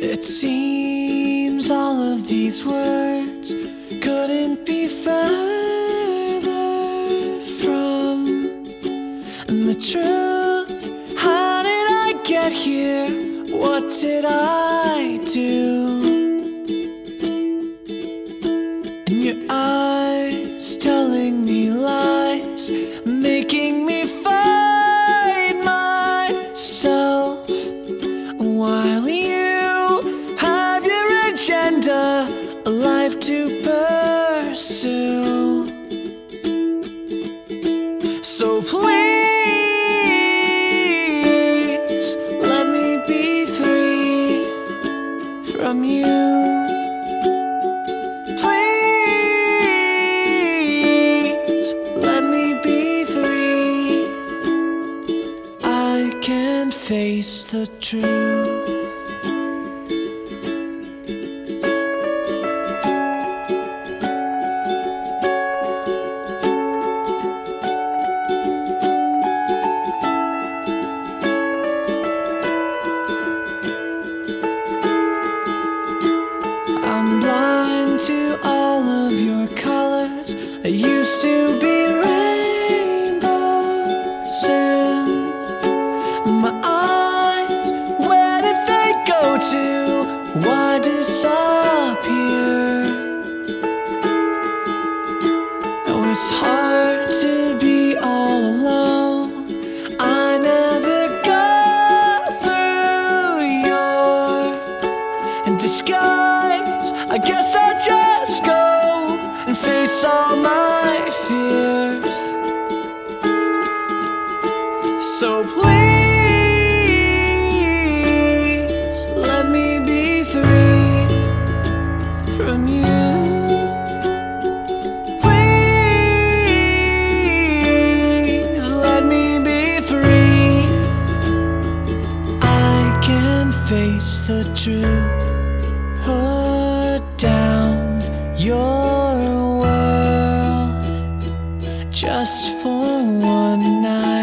It seems all of these words couldn't be further from the truth. How did I get here? What did I do? And your eyes telling me lies, making a life to pursue. So please let me be free from you. Please let me be free. I can't face the truth. It's hard to be all alone. I never got through your disguise. I guess I just go and face all my fears. So please face the truth. Put down your world just for one night